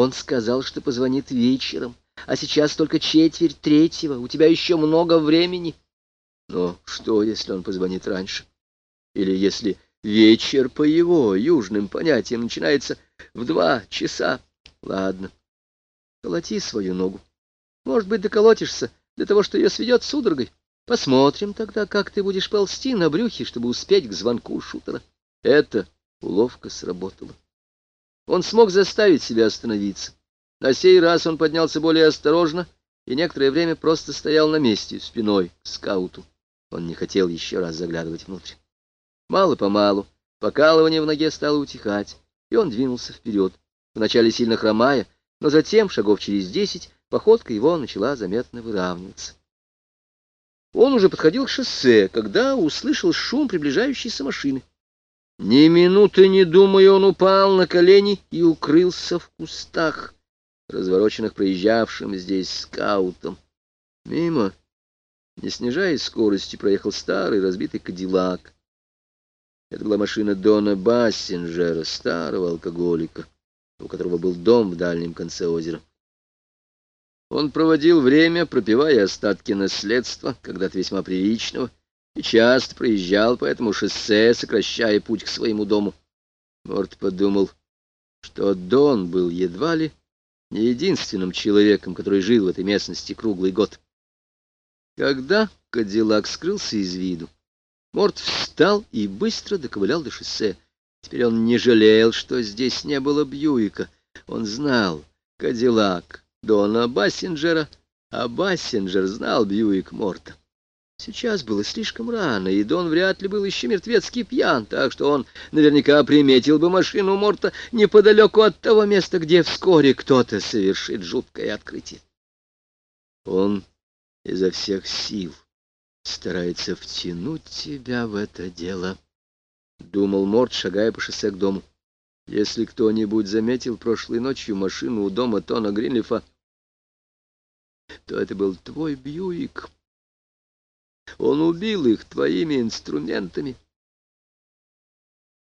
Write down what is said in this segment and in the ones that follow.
Он сказал, что позвонит вечером, а сейчас только четверть третьего, у тебя еще много времени. Но что, если он позвонит раньше? Или если вечер по его южным понятиям начинается в два часа? Ладно, колоти свою ногу. Может быть, доколотишься для того, что ее сведет судорогой. Посмотрим тогда, как ты будешь ползти на брюхе, чтобы успеть к звонку шутера. Это уловка сработала. Он смог заставить себя остановиться. На сей раз он поднялся более осторожно и некоторое время просто стоял на месте, спиной к скауту. Он не хотел еще раз заглядывать внутрь. Мало-помалу покалывание в ноге стало утихать, и он двинулся вперед, вначале сильно хромая, но затем, шагов через десять, походка его начала заметно выравниваться. Он уже подходил к шоссе, когда услышал шум приближающейся машины. Ни минуты не думая, он упал на колени и укрылся в кустах, развороченных проезжавшим здесь скаутом. Мимо, не снижая скорости, проехал старый разбитый кадиллак. Это была машина Дона Бассинджера, старого алкоголика, у которого был дом в дальнем конце озера. Он проводил время, пропивая остатки наследства, когда-то весьма приличного, и часто проезжал по этому шоссе, сокращая путь к своему дому. Морд подумал, что Дон был едва ли не единственным человеком, который жил в этой местности круглый год. Когда Кадиллак скрылся из виду, Морд встал и быстро доковылял до шоссе. Теперь он не жалел, что здесь не было Бьюика. Он знал Кадиллак Дона Бассинджера, а Бассинджер знал Бьюик Морта. Сейчас было слишком рано, и Дон вряд ли был еще мертвецкий пьян, так что он наверняка приметил бы машину Морта неподалеку от того места, где вскоре кто-то совершит жуткое открытие. Он изо всех сил старается втянуть тебя в это дело, — думал Морт, шагая по шоссе к дому. Если кто-нибудь заметил прошлой ночью машину у дома Тона Гринлифа, то это был твой Бьюик. Он убил их твоими инструментами.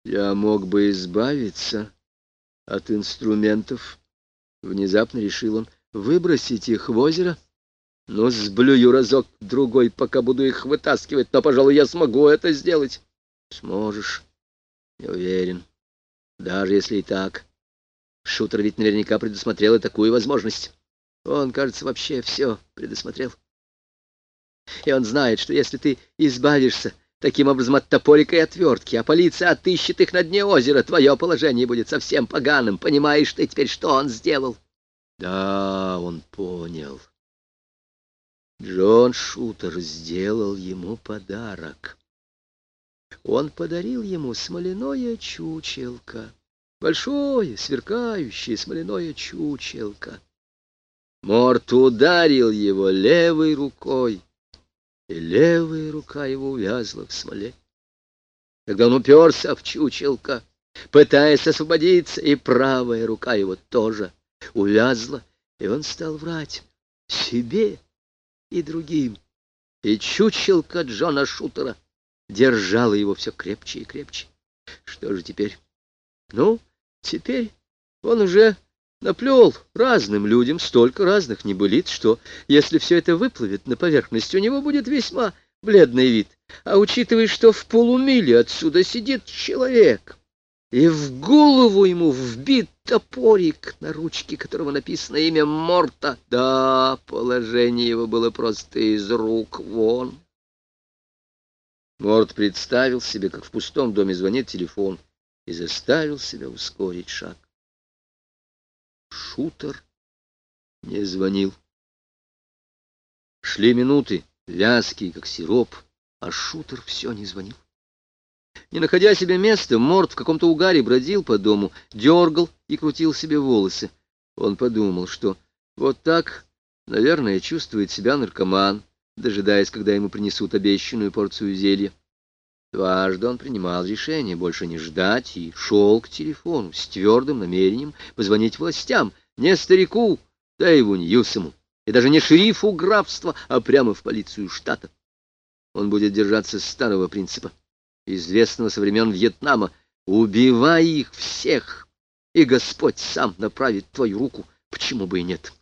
Я мог бы избавиться от инструментов, — внезапно решил он, — выбросить их в озеро. Ну, сблюю разок-другой, пока буду их вытаскивать, но, пожалуй, я смогу это сделать. Сможешь, не уверен. Даже если и так. Шутер ведь наверняка предусмотрел и такую возможность. Он, кажется, вообще все предусмотрел. И он знает, что если ты избавишься таким образом от топорика и отвертки, а полиция отыщет их на дне озера, твое положение будет совсем поганым. Понимаешь ты теперь, что он сделал? Да, он понял. Джон Шутер сделал ему подарок. Он подарил ему смоляное чучелко, большое, сверкающее смоляное чучелко. Морт ударил его левой рукой, и левая рука его увязла в смоле. Когда он уперся в чучелко, пытаясь освободиться, и правая рука его тоже увязла, и он стал врать себе и другим. И чучелка Джона Шутера держала его все крепче и крепче. Что же теперь? Ну, теперь он уже наплел разным людям столько разных небылиц, что, если все это выплывет на поверхность, у него будет весьма бледный вид. А учитывая, что в полумиле отсюда сидит человек, и в голову ему вбит топорик, на ручке которого написано имя Морта, да, положение его было просто из рук вон. Морт представил себе, как в пустом доме звонит телефон, и заставил себя ускорить шаг. Шутер не звонил. Шли минуты, вязкие, как сироп, а шутер все не звонил. Не находя себе места, Морд в каком-то угаре бродил по дому, дергал и крутил себе волосы. Он подумал, что вот так, наверное, чувствует себя наркоман, дожидаясь, когда ему принесут обещанную порцию зелья. Дважды он принимал решение больше не ждать и шел к телефону с твердым намерением позвонить властям, не старику Дэйву Ньюсому, и даже не шерифу графства, а прямо в полицию штата. Он будет держаться старого принципа, известного со времен Вьетнама, убивай их всех, и Господь сам направит твою руку. Почему бы и нет?